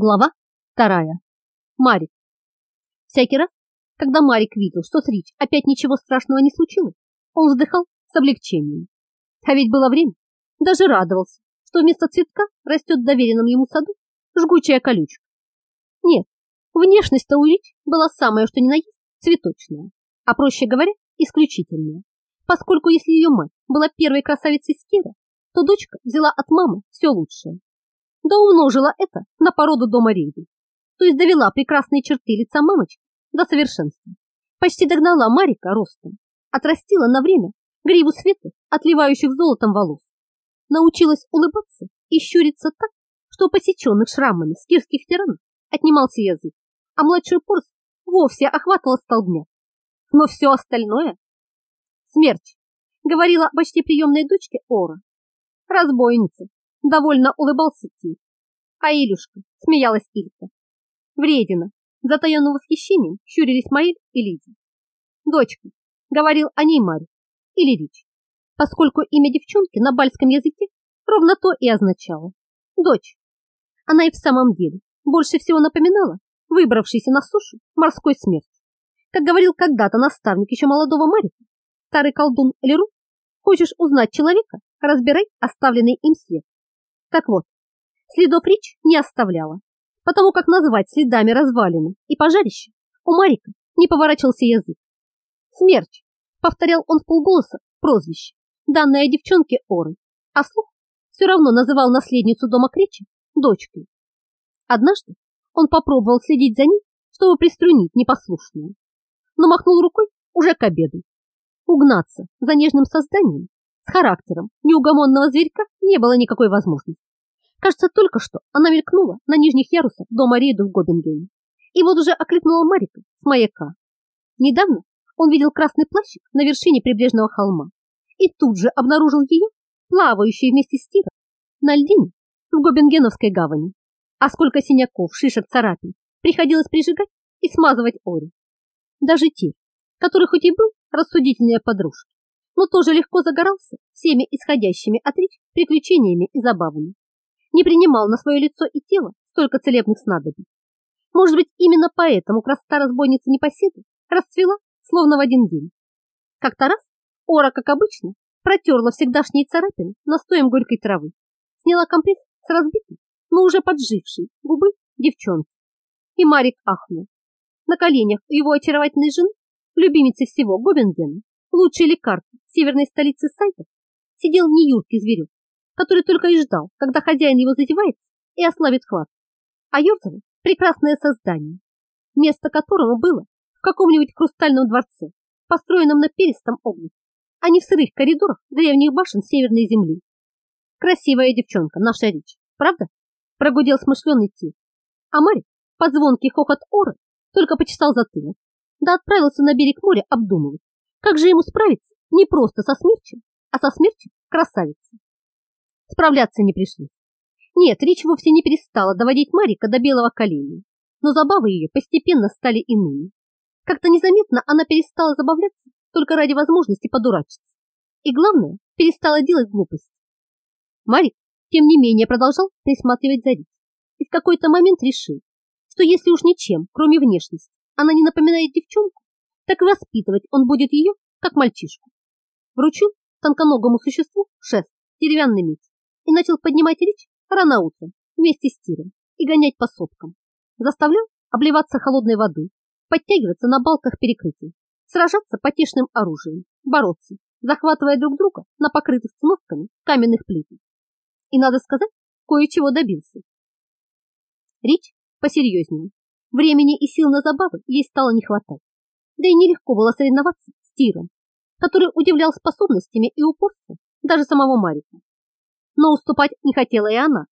Глава вторая. Марик. Всякий раз, когда Марик видел, что с Рич опять ничего страшного не случилось, он вздыхал с облегчением. А ведь было время, даже радовался, что вместо цветка растет в доверенном ему саду жгучая колючка. Нет, внешность-то у Рич была самая, что ни на есть, цветочная, а проще говоря, исключительная, поскольку если ее мать была первой красавицей Скира, то дочка взяла от мамы все лучшее да умножила это на породу дома Рейди, то есть довела прекрасные черты лица мамочки до совершенства. Почти догнала Марика ростом, отрастила на время гриву светлых, отливающих золотом волос, научилась улыбаться и щуриться так, что у посеченных шрамами скирских тиранов отнимался язык, а младшую Порс вовсе охватывала столбня. Но все остальное... Смерч, говорила почти приемной дочке Ора. Разбойница, довольно улыбался Ти. А Илюшка, смеялась Илька. Вредина, затаенным восхищением щурились Маиль и Лидия. Дочка, говорил о ней Марь или Рич, поскольку имя девчонки на бальском языке ровно то и означало. Дочь. Она и в самом деле больше всего напоминала выбравшийся на сушу морской смерть. Как говорил когда-то наставник еще молодого Марика, старый колдун Леру, хочешь узнать человека, разбирай оставленный им след. Так вот, следов Рич не оставляла, потому как назвать следами развалины и пожарище у Марика не поворачивался язык. Смерч, повторял он в полголоса прозвище, данное девчонке Оры, а слух все равно называл наследницу дома Кричи дочкой. Однажды он попробовал следить за ней, чтобы приструнить непослушную, но махнул рукой уже к обеду. Угнаться за нежным созданием с характером неугомонного зверька не было никакой возможности. Кажется, только что она мелькнула на нижних ярусах дома Риду в Гобингене. И вот уже окликнула Марика с маяка. Недавно он видел красный плащик на вершине прибрежного холма и тут же обнаружил ее, плавающей вместе с Тиром, на льдине в Гобингеновской гавани. А сколько синяков, шишек, царапин приходилось прижигать и смазывать Ори. Даже Тир, который хоть и был рассудительнее подружки, но тоже легко загорался всеми исходящими от речь приключениями и забавами. Не принимал на свое лицо и тело столько целебных снадобий. Может быть, именно поэтому красота разбойницы Непоседы расцвела словно в один день. Как-то раз Ора, как обычно, протерла всегдашние царапины настоем горькой травы, сняла компресс с разбитой, но уже поджившей губы девчонки. И Марик ахнул. На коленях у его очаровательной жены, любимицы всего Гобингена, лучшей лекарки северной столицы Сайтов, сидел не юркий зверек, который только и ждал, когда хозяин его задевается и ослабит хват. А Йорцево – прекрасное создание, место которого было в каком-нибудь хрустальном дворце, построенном на перистом облаке, а не в сырых коридорах древних башен Северной Земли. Красивая девчонка, наша речь, правда? Прогудел смышленый Ти. А Марик под звонкий хохот Оры только почесал затылок, да отправился на берег моря обдумывать, как же ему справиться не просто со смерчем, а со смертью красавицы? Справляться не пришлось. Нет, речь вовсе не перестала доводить Марика до белого коленя, но забавы ее постепенно стали иными. Как-то незаметно она перестала забавляться только ради возможности подурачиться. И главное, перестала делать глупости. Марик, тем не менее, продолжал присматривать за Рич и в какой-то момент решил, что если уж ничем, кроме внешности, она не напоминает девчонку, так воспитывать он будет ее, как мальчишку. Вручил тонконогому существу шест, деревянный меч и начал поднимать речь рано утром вместе с Тиром и гонять по сопкам. Заставлял обливаться холодной водой, подтягиваться на балках перекрытий, сражаться потешным оружием, бороться, захватывая друг друга на покрытых циновками каменных плитах. И, надо сказать, кое-чего добился. Рич посерьезнее. Времени и сил на забавы ей стало не хватать да и нелегко было соревноваться с Тиром, который удивлял способностями и упорством даже самого Марика. Но уступать не хотела и она,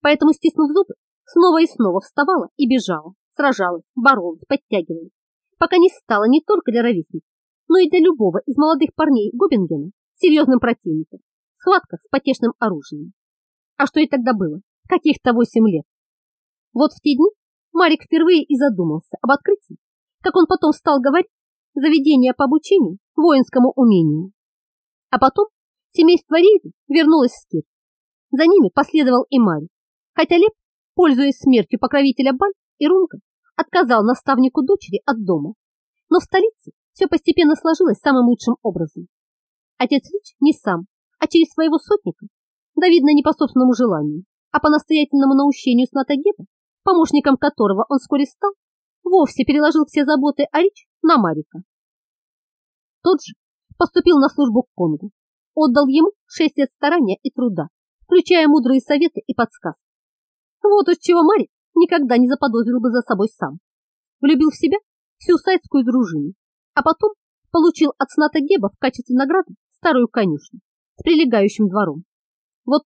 поэтому, стиснув зубы, снова и снова вставала и бежала, сражалась, боролась, подтягивалась, пока не стала не только для ровесников, но и для любого из молодых парней Гобингена серьезным противником, схватка с потешным оружием. А что и тогда было? Каких-то восемь лет. Вот в те дни Марик впервые и задумался об открытии как он потом стал говорить, заведение по обучению воинскому умению. А потом семейство Рейди вернулось в Скир. За ними последовал и Марий, хотя Леп пользуясь смертью покровителя Баль, Ирунка отказал наставнику дочери от дома. Но в столице все постепенно сложилось самым лучшим образом. Отец Рич не сам, а через своего сотника, да видно не по собственному желанию, а по настоятельному наущению Снатагеба, помощником которого он вскоре стал, вовсе переложил все заботы о Рич на Марика. Тот же поступил на службу к Конгу, отдал ему шесть лет старания и труда, включая мудрые советы и подсказки. Вот уж чего Марик никогда не заподозрил бы за собой сам. Влюбил в себя всю сайдскую дружину, а потом получил от Сната Геба в качестве награды старую конюшню с прилегающим двором. Вот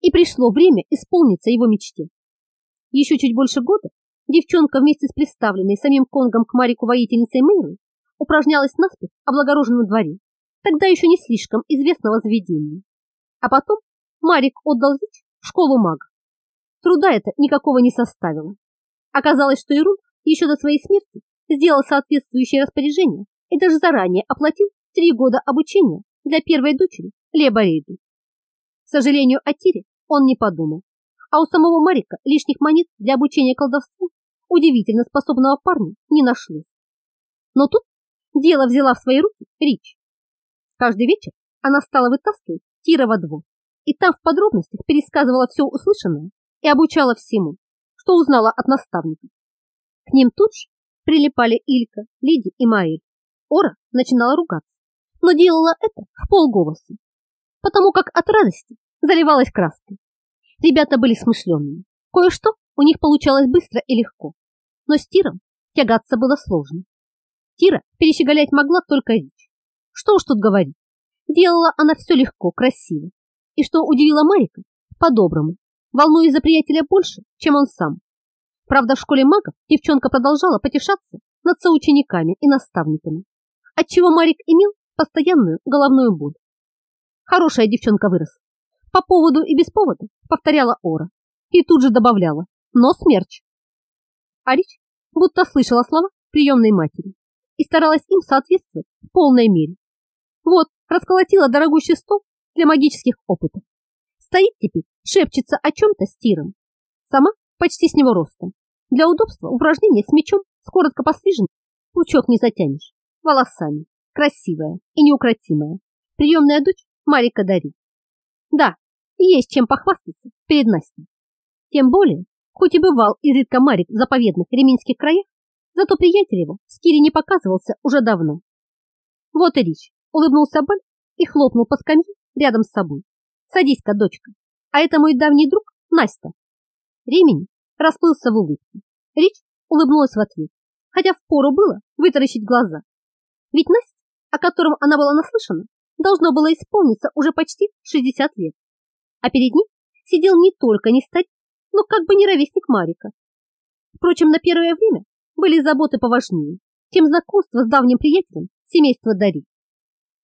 и пришло время исполниться его мечте. Еще чуть больше года девчонка вместе с представленной самим Конгом к Марику воительницей Мэйлой упражнялась наспех о благороженном дворе, тогда еще не слишком известного заведения. А потом Марик отдал Вич в школу мага. Труда это никакого не составило. Оказалось, что Ирун еще до своей смерти сделал соответствующее распоряжение и даже заранее оплатил три года обучения для первой дочери Леба Рейду. К сожалению, о Тире он не подумал, а у самого Марика лишних монет для обучения колдовству удивительно способного парня не нашлось. Но тут дело взяла в свои руки Рич. Каждый вечер она стала вытаскивать Тира во двор, и там в подробностях пересказывала все услышанное и обучала всему, что узнала от наставника. К ним тут же прилипали Илька, Лиди и Маэль. Ора начинала ругаться, но делала это в полголоса, потому как от радости заливалась краской. Ребята были смышленными. Кое-что у них получалось быстро и легко, но с Тиром тягаться было сложно. Тира перещеголять могла только Рич. Что уж тут говорить, делала она все легко, красиво. И что удивило Марика, по-доброму, волнуясь за приятеля больше, чем он сам. Правда, в школе магов девчонка продолжала потешаться над соучениками и наставниками, отчего Марик имел постоянную головную боль. Хорошая девчонка выросла. По поводу и без повода повторяла Ора и тут же добавляла «но смерч». А Рич будто слышала слова приемной матери и старалась им соответствовать в полной мере. Вот, расколотила дорогущий стол для магических опытов. Стоит теперь, шепчется о чем-то с тиром. Сама почти с него ростом. Для удобства упражнение с мечом с коротко постриженным пучок не затянешь. Волосами. Красивая и неукротимая. Приемная дочь Марика Дари. Да, есть чем похвастаться перед Настей. Тем более, хоть и бывал изредка Марик в заповедных реминских краях, зато приятель его в Скире не показывался уже давно. Вот и речь. Улыбнулся Баль и хлопнул по скамье рядом с собой. Садись-ка, дочка. А это мой давний друг Настя. Ремень расплылся в улыбке. Рич улыбнулась в ответ, хотя впору было вытаращить глаза. Ведь Настя, о котором она была наслышана, должно было исполниться уже почти 60 лет. А перед ней сидел не только не старик, но как бы не ровесник Марика. Впрочем, на первое время были заботы поважнее, чем знакомство с давним приятелем семейства Дари.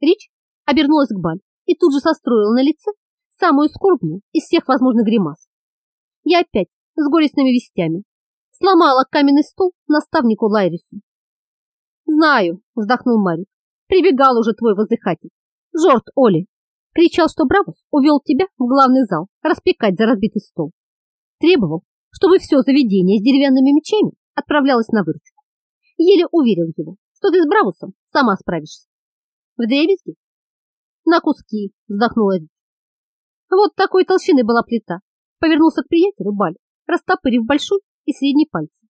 Рич обернулась к Баль и тут же состроила на лице самую скорбную из всех возможных гримас. Я опять с горестными вестями сломала каменный стол наставнику Лайрису. «Знаю», — вздохнул Марик, — «прибегал уже твой воздыхатель. Жорт Оли. Кричал, что Бравус увел тебя в главный зал распекать за разбитый стол. Требовал, чтобы все заведение с деревянными мечами отправлялось на выручку. Еле уверил его, что ты с Бравусом сама справишься. В дребезги? На куски, вздохнула Рич. Вот такой толщины была плита. Повернулся к приятелю Баль, растопырив большой и средний пальцы.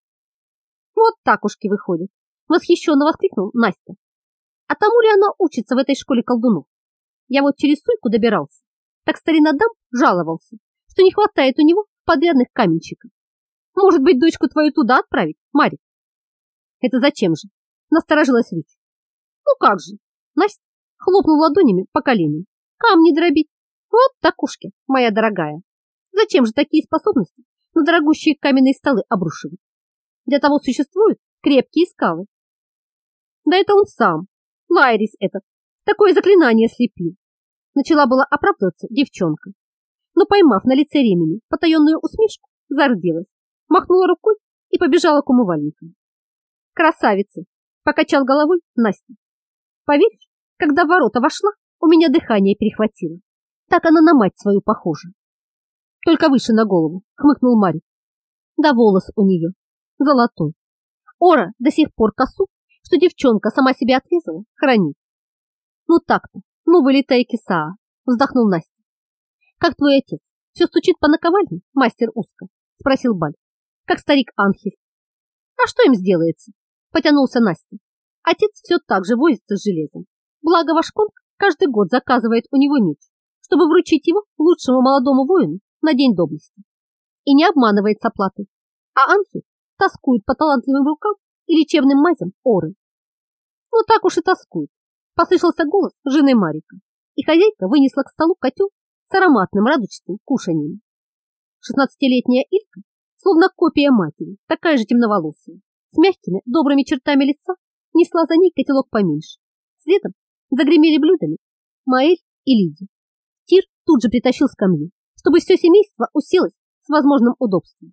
Вот так ушки выходят. Восхищенно воскликнул Настя. А тому ли она учится в этой школе колдунов? Я вот через суйку добирался. Так старина дам жаловался, что не хватает у него подрядных каменщиков. Может быть, дочку твою туда отправить, Марик? Это зачем же? Насторожилась Рич. Ну как же? Настя хлопнул ладонями по коленям. Камни дробить вот такушки, моя дорогая. Зачем же такие способности на дорогущие каменные столы обрушивать? Для того существуют крепкие скалы. Да это он сам, Лайрис этот, такое заклинание слепил. Начала была оправдываться девчонка, но поймав на лице ремени потаенную усмешку, зарделась, махнула рукой и побежала к умывальникам. Красавица! Покачал головой Настя. Поверишь, когда ворота вошла, у меня дыхание перехватило. Так она на мать свою похожа. Только выше на голову, хмыкнул Марик. Да волос у нее золотой. Ора до сих пор косу, что девчонка сама себя отрезала, хранит. Ну так-то, ну вылетай, киса, вздохнул Настя. Как твой отец? Все стучит по наковальне, мастер узко? Спросил Баль. Как старик Анхель. А что им сделается? Потянулся Настя. Отец все так же возится с железом. Благо ваш конг каждый год заказывает у него меч, чтобы вручить его лучшему молодому воину на День доблести. И не обманывает с оплатой. А Анхель тоскует по талантливым рукам и лечебным мазям Оры. Ну так уж и тоскует. Послышался голос жены Марика, и хозяйка вынесла к столу котел с ароматным радужным кушанием. Шестнадцатилетняя Илька, словно копия матери, такая же темноволосая, с мягкими, добрыми чертами лица, несла за ней котелок поменьше. Следом загремели блюдами Маэль и Лиди. Тир тут же притащил скамью, чтобы все семейство уселось с возможным удобством.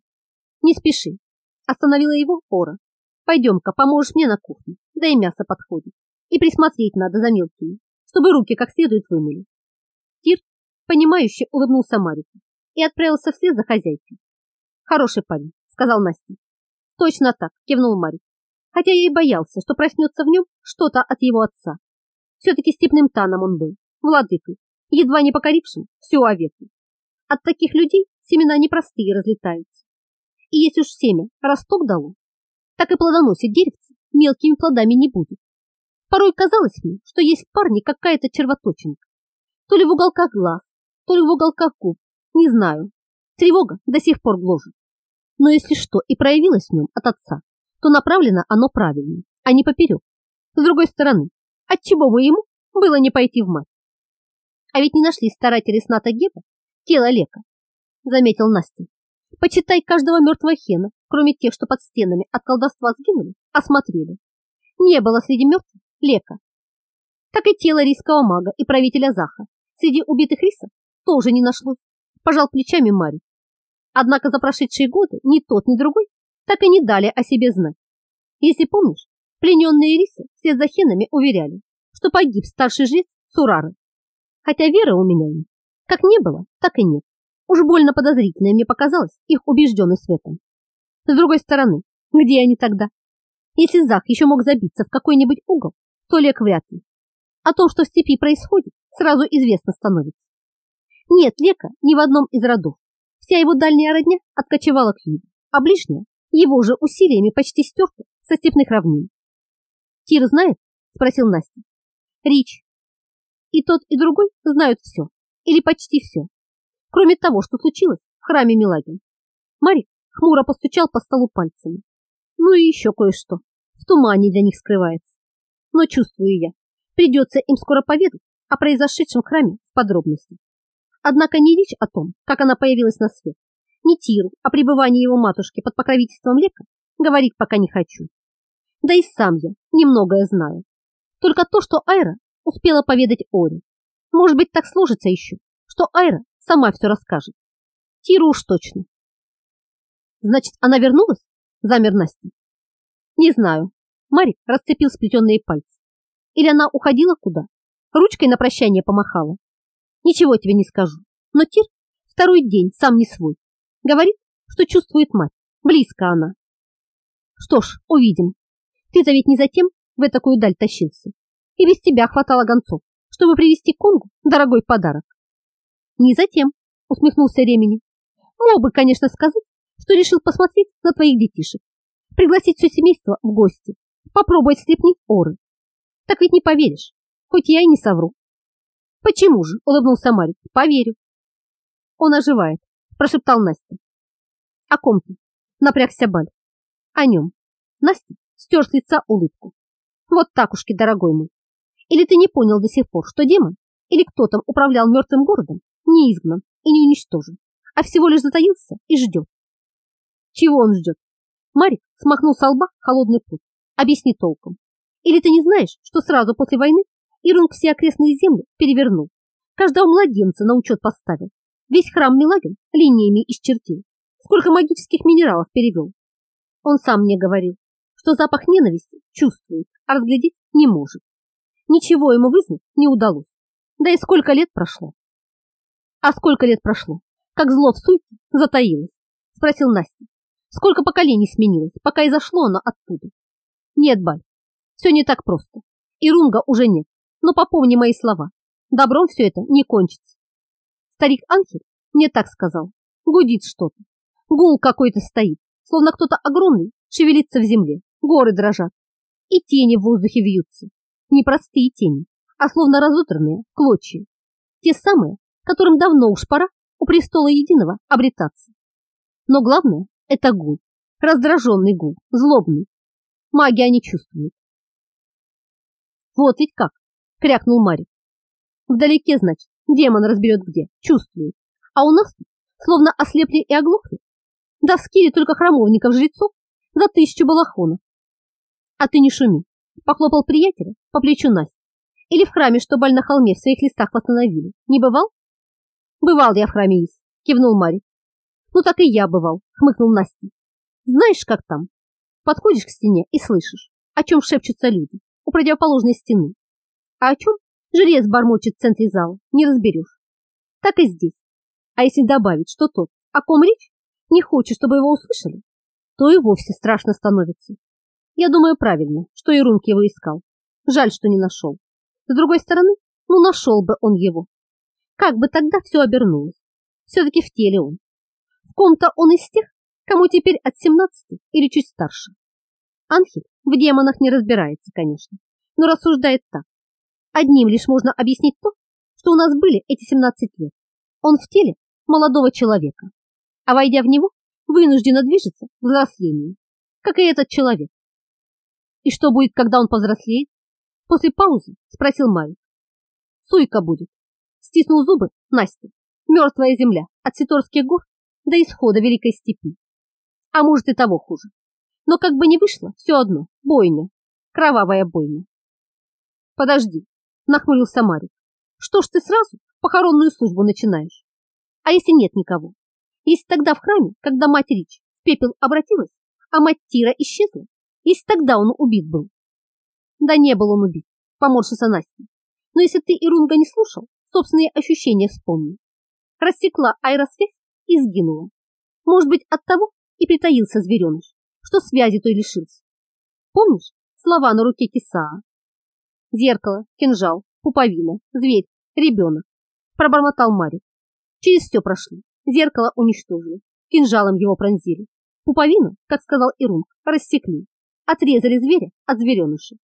Не спеши, остановила его Ора. Пойдем-ка, поможешь мне на кухне, да и мясо подходит. И присмотреть надо за мелкими, чтобы руки как следует вымыли. Понимающе улыбнулся Марику и отправился вслед за хозяйкой. Хороший парень, сказал Настя. Точно так, кивнул Марик, хотя я и боялся, что проснется в нем что-то от его отца. Все-таки степным таном он был, владыкой, едва не покорившим всю овеку. От таких людей семена непростые разлетаются. И если уж семя росток дало, так и плодоносит деревце мелкими плодами не будет. Порой казалось мне, что есть в парне какая-то червоточинка. То ли в уголках глаз, то ли в уголках губ, не знаю. Тревога до сих пор гложет. Но если что и проявилось в нем от отца, то направлено оно правильно, а не поперек. С другой стороны, отчего бы ему было не пойти в мать? А ведь не нашли старатели сната Геба тело Лека, заметил Настя. Почитай каждого мертвого хена, кроме тех, что под стенами от колдовства сгинули, осмотрели. Не было среди мертвых Лека. Так и тело рийского мага и правителя Заха среди убитых рисов тоже не нашлось. Пожал плечами Мари. Однако за прошедшие годы ни тот, ни другой так и не дали о себе знать. Если помнишь, плененные рисы вслед за хенами уверяли, что погиб старший жрец Сурары. Хотя веры у меня как не было, так и нет. Уж больно подозрительной мне показалась их убежденность в этом. С другой стороны, где они тогда? Если Зах еще мог забиться в какой-нибудь угол, то Лек вряд ли. О том, что в степи происходит, сразу известно становится. Нет Лека ни в одном из родов. Вся его дальняя родня откочевала к югу, а ближняя его же усилиями почти стерта со степных равнин. Тир знает? Спросил Настя. Рич. И тот, и другой знают все, или почти все кроме того, что случилось в храме Милагин. Марик хмуро постучал по столу пальцами. Ну и еще кое-что. В тумане для них скрывается. Но чувствую я, придется им скоро поведать о произошедшем в храме в подробности. Однако не речь о том, как она появилась на свет, ни Тиру о пребывании его матушки под покровительством Лека говорить пока не хочу. Да и сам я немногое знаю. Только то, что Айра успела поведать Оре. Может быть, так сложится еще, что Айра сама все расскажет. Тиру уж точно. Значит, она вернулась? Замер Настя. Не знаю. Марик расцепил сплетенные пальцы. Или она уходила куда? Ручкой на прощание помахала. Ничего тебе не скажу. Но Тир второй день сам не свой. Говорит, что чувствует мать. Близко она. Что ж, увидим. Ты-то ведь не затем в такую даль тащился. И без тебя хватало гонцов, чтобы привезти Конгу дорогой подарок. Не затем, усмехнулся Ремени. Мог бы, конечно, сказать, что решил посмотреть на твоих детишек, пригласить все семейство в гости, попробовать слепнить оры. Так ведь не поверишь, хоть я и не совру. Почему же? Улыбнулся Марик. Поверю. Он оживает, прошептал Настя. О ком ты? Напрягся Баль. О нем. Настя стер с лица улыбку. Вот так ушки, дорогой мой. Или ты не понял до сих пор, что демон или кто там управлял мертвым городом не изгнан и не уничтожен, а всего лишь затаился и ждет. Чего он ждет? Марик смахнул со лба холодный путь. Объясни толком. Или ты не знаешь, что сразу после войны Ирунг все окрестные земли перевернул, каждого младенца на учет поставил, весь храм Милагин линиями исчертил, сколько магических минералов перевел. Он сам мне говорил, что запах ненависти чувствует, а разглядеть не может. Ничего ему вызнать не удалось. Да и сколько лет прошло. А сколько лет прошло? Как зло в суете затаилось? Спросил Настя. Сколько поколений сменилось, пока и зашло оно оттуда. Нет, Баль, все не так просто. И Рунга уже нет. Но попомни мои слова. Добром все это не кончится. Старик Анхель мне так сказал. Гудит что-то. Гул какой-то стоит, словно кто-то огромный шевелится в земле. Горы дрожат. И тени в воздухе вьются. Не простые тени, а словно разутранные клочья. Те самые, которым давно уж пора у престола единого обретаться. Но главное – это гул. Раздраженный гул, злобный. Маги они чувствуют. Вот ведь как, крякнул Марик. Вдалеке, значит, демон разберет где, чувствует. А у нас словно ослепли и оглохли. Да в скире только храмовников-жрецов за тысячу балахонов. А ты не шуми, похлопал приятеля по плечу Насти. Или в храме, что баль на холме в своих листах восстановили. Не бывал? Бывал я в храме Ис, кивнул Марик. Ну так и я бывал, хмыкнул Настя. Знаешь, как там? Подходишь к стене и слышишь, о чем шепчутся люди у противоположной стены. А о чем жрец бормочет в центре зала, не разберешь. Так и здесь. А если добавить, что тот, о ком речь, не хочет, чтобы его услышали, то и вовсе страшно становится. Я думаю, правильно, что Ирунг его искал. Жаль, что не нашел. С другой стороны, ну нашел бы он его. Как бы тогда все обернулось. Все-таки в теле он. В ком-то он из тех, кому теперь от 17 или чуть старше. Анхель в демонах не разбирается, конечно, но рассуждает так. Одним лишь можно объяснить то, что у нас были эти 17 лет. Он в теле молодого человека, а войдя в него, вынужденно движется к взрослению, как и этот человек. И что будет, когда он повзрослеет? После паузы спросил Марик. Суйка будет. Стиснул зубы Настя. Мертвая земля от Ситорских гор до исхода Великой Степи. А может и того хуже. Но как бы ни вышло, все одно, бойня, кровавая бойня. Подожди, нахмурился Марик. Что ж ты сразу похоронную службу начинаешь? А если нет никого? Если тогда в храме, когда мать Рич в пепел обратилась, а мать Тира исчезла, если тогда он убит был? Да не был он убит, поморщился Настя. Но если ты Ирунга не слушал, собственные ощущения вспомни. Рассекла аэросвязь и сгинула. Может быть, от того и притаился звереныш, что связи той лишился. Помнишь слова на руке Кисаа? Зеркало, кинжал, пуповина, зверь, ребенок. Пробормотал Марик. Через все прошли. Зеркало уничтожили. Кинжалом его пронзили. Пуповину, как сказал Ирунг, рассекли. Отрезали зверя от звереныша.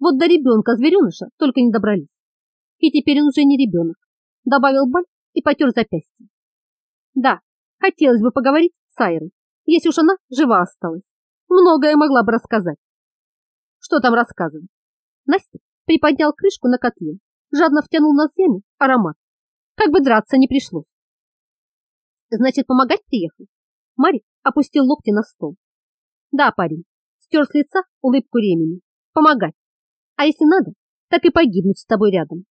Вот до ребенка звереныша только не добрались. И теперь он уже не ребенок. Добавил Баль и потер запястье. Да, хотелось бы поговорить с Айрой, если уж она жива осталась. Многое могла бы рассказать. Что там рассказывать? Настя приподнял крышку на котле, жадно втянул ноздрями аромат. Как бы драться не пришлось. Значит, помогать приехал? Марик опустил локти на стол. Да, парень, стер с лица улыбку ремени. Помогать. А если надо, так и погибнуть с тобой рядом.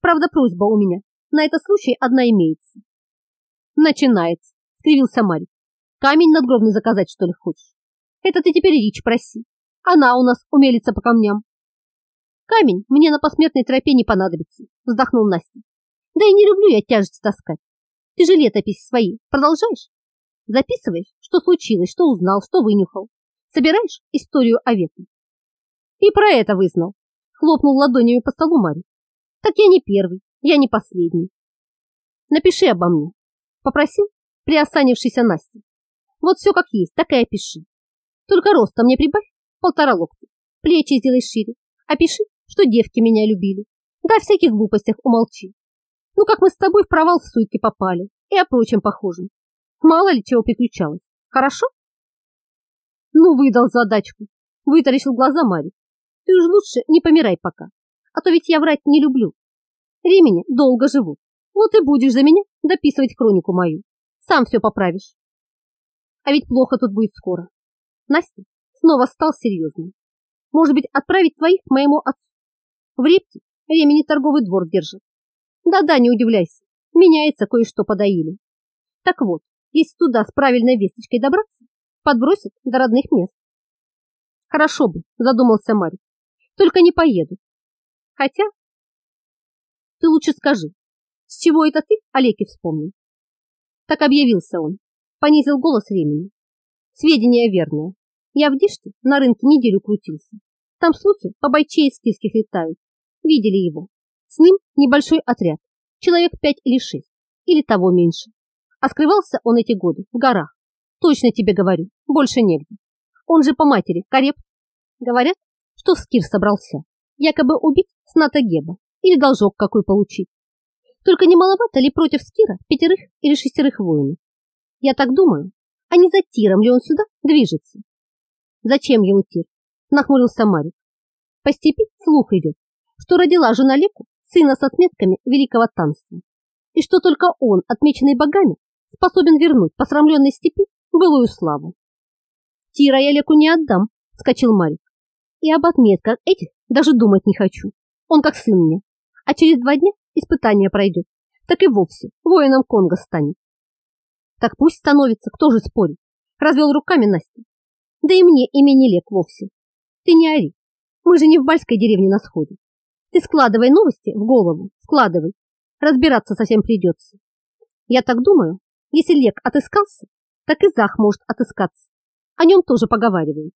Правда, просьба у меня. На этот случай одна имеется. Начинается, скривился Марик. Камень надгробный заказать, что ли, хочешь? Это ты теперь Рич проси. Она у нас умелится по камням. Камень мне на посмертной тропе не понадобится, вздохнул Настя. Да и не люблю я тяжесть таскать. Ты же летопись свои продолжаешь? Записываешь, что случилось, что узнал, что вынюхал. Собираешь историю о веке. И про это вызнал. Хлопнул ладонями по столу Марий. Так я не первый, я не последний. Напиши обо мне. Попросил приосанившийся Настя. Вот все как есть, так и опиши. Только роста мне прибавь полтора локтя. Плечи сделай шире. Опиши, что девки меня любили. Да о всяких глупостях умолчи. Ну, как мы с тобой в провал в суйке попали и о прочем похожем. Мало ли чего приключалось. Хорошо? Ну, выдал задачку. Вытаращил глаза Мари. Ты уж лучше не помирай пока. А то ведь я врать не люблю. Ремени долго живут. Вот и будешь за меня дописывать хронику мою. Сам все поправишь. А ведь плохо тут будет скоро. Настя снова стал серьезным. Может быть, отправить твоих к моему отцу? В репте времени торговый двор держит. Да-да, не удивляйся, меняется кое-что подоили. Так вот, если туда с правильной весточкой добраться, подбросят до родных мест. Хорошо бы, задумался Марик. Только не поеду. Хотя, ты лучше скажи, с чего это ты Олеки вспомнил? Так объявился он понизил голос времени. Сведения верные. Я в Диште на рынке неделю крутился. Там слухи по бойче из киских летают. Видели его. С ним небольшой отряд. Человек пять или шесть. Или того меньше. А скрывался он эти годы в горах. Точно тебе говорю, больше негде. Он же по матери, Кареп. Говорят, что Скир собрался. Якобы убить Сната Геба или должок какой получить. Только не маловато ли против Скира пятерых или шестерых воинов? Я так думаю, а не за тиром ли он сюда движется? Зачем ему тир? Нахмурился Марик. По степи слух идет, что родила жена Леку сына с отметками великого танства, и что только он, отмеченный богами, способен вернуть посрамленной степи былую славу. Тира я Леку не отдам, вскочил Марик. И об отметках этих даже думать не хочу. Он как сын мне. А через два дня испытание пройдет, так и вовсе воином Конга станет. Так пусть становится, кто же спорит? Развел руками Настя. Да и мне имя не Лек вовсе. Ты не ори. Мы же не в Бальской деревне на сходе. Ты складывай новости в голову, складывай. Разбираться совсем придется. Я так думаю, если Лек отыскался, так и Зах может отыскаться. О нем тоже поговаривают.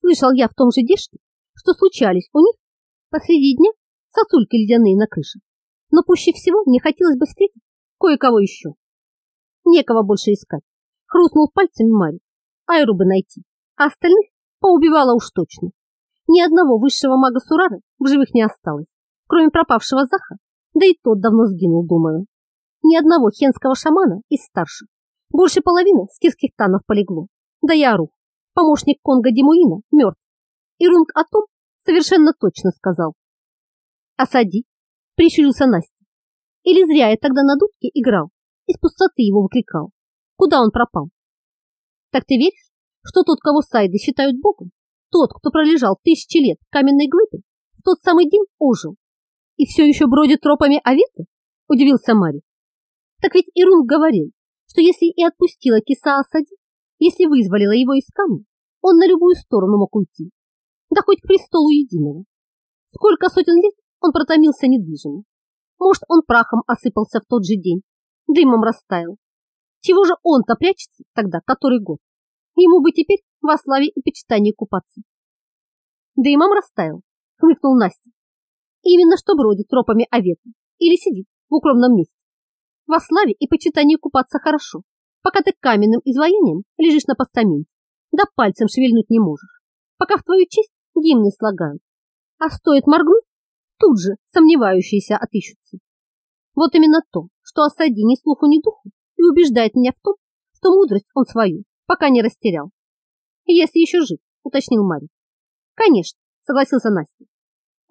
Слышал я в том же Деште, что случались у них посреди дня сосульки ледяные на крыше. Но пуще всего мне хотелось бы встретить кое-кого еще. Некого больше искать. Хрустнул пальцами Марик. Айру бы найти, а остальных поубивала уж точно. Ни одного высшего мага Сурары в живых не осталось, кроме пропавшего Заха, да и тот давно сгинул, думаю. Ни одного хенского шамана из старших. Больше половины скирских танов полегло. Да я ору. Помощник Конга Димуина мертв. И Рунг о том совершенно точно сказал. «Осади!» — прищурился Настя. «Или зря я тогда на дудке играл, из пустоты его выкрикал. Куда он пропал?» «Так ты веришь, что тот, кого сайды считают богом, тот, кто пролежал тысячи лет каменной глыбой, в тот самый день ожил и все еще бродит тропами Аветы?» — удивился Мари. «Так ведь Ирун говорил, что если и отпустила киса Асади, если вызволила его из камня, он на любую сторону мог уйти, да хоть к престолу единого. Сколько сотен лет он протомился недвижимо. Может, он прахом осыпался в тот же день, дымом растаял. Чего же он-то прячется тогда, который год? Ему бы теперь во славе и почитании купаться. Дымом растаял, хмыкнул Настя. Именно что бродит тропами оветы или сидит в укромном месте. Во славе и почитании купаться хорошо, пока ты каменным изваянием лежишь на постаменте, да пальцем шевельнуть не можешь, пока в твою честь гимны слагают. А стоит моргнуть, тут же сомневающиеся отыщутся. Вот именно то, что осади ни слуху, ни духу, и убеждает меня в том, что мудрость он свою пока не растерял. Если еще жив, уточнил Марий. Конечно, согласился Настя.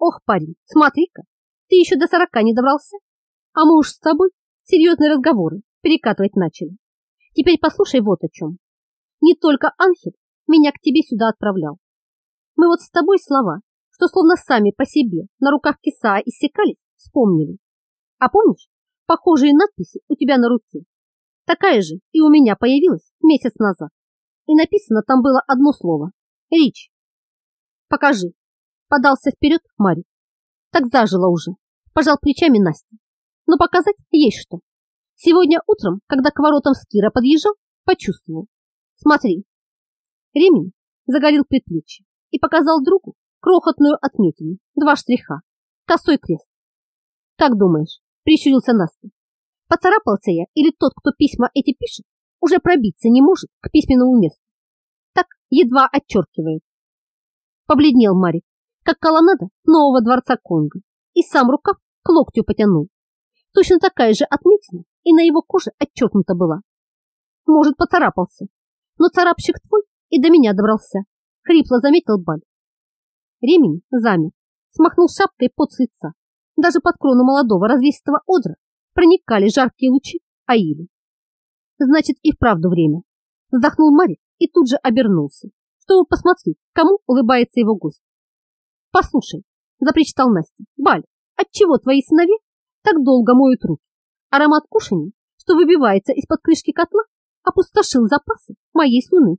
Ох, парень, смотри-ка, ты еще до сорока не добрался, а мы уж с тобой серьезные разговоры перекатывать начали. Теперь послушай вот о чем. Не только Анхель меня к тебе сюда отправлял. Мы вот с тобой слова, что словно сами по себе на руках киса иссякались, вспомнили. А помнишь, похожие надписи у тебя на руке? Такая же и у меня появилась месяц назад. И написано там было одно слово – Рич. Покажи. Подался вперед Марик. Так зажило уже. Пожал плечами Настя. Но показать есть что. Сегодня утром, когда к воротам Скира подъезжал, почувствовал. Смотри. Ремень загорел предплечье и показал другу крохотную отметину, два штриха, косой крест. Как думаешь, прищурился Настя, поцарапался я или тот, кто письма эти пишет, уже пробиться не может к письменному месту? Так едва отчеркивает. Побледнел Марик, как колоннада нового дворца Конга, и сам рукав к локтю потянул. Точно такая же отметина и на его коже отчеркнута была. Может, поцарапался, но царапщик твой и до меня добрался. Хрипло заметил Баль. Ремень замер, смахнул шапкой под с лица. Даже под крону молодого развесистого одра проникали жаркие лучи Аили. Значит, и вправду время. Вздохнул Марик и тут же обернулся, чтобы посмотреть, кому улыбается его гость. Послушай, запричитал Настя, Баль, отчего твои сыновья так долго моют руки? Аромат кушания, что выбивается из-под крышки котла, опустошил запасы моей слюны.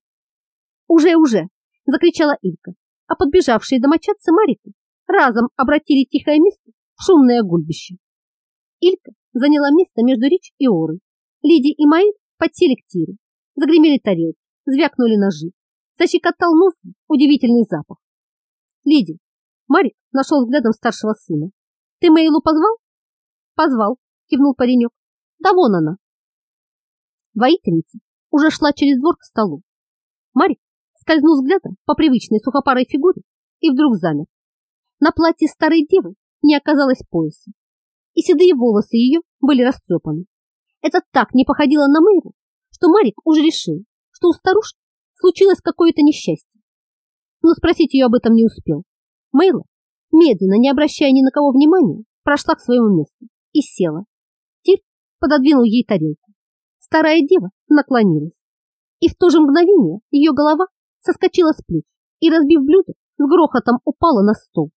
«Уже-уже!» – закричала Илька, а подбежавшие домочадцы Марики разом обратили тихое место в шумное гульбище. Илька заняла место между Рич и Орой. Лиди и Маэль подсели к тире, загремели тарелки, звякнули ножи. Защекотал нос удивительный запах. Леди, Марик нашел взглядом старшего сына. Ты Мейлу позвал? Позвал, кивнул паренек. Да вон она. Воительница уже шла через двор к столу. Марик скользнул взглядом по привычной сухопарой фигуре и вдруг замер. На платье старой девы не оказалось пояса, и седые волосы ее были растрепаны. Это так не походило на Мэйру, что Марик уже решил, что у старушки случилось какое-то несчастье. Но спросить ее об этом не успел. Мейла, медленно, не обращая ни на кого внимания, прошла к своему месту и села. Тир пододвинул ей тарелку. Старая дева наклонилась, и в то же мгновение ее голова соскочила с плеч и, разбив блюдо, с грохотом упала на стол.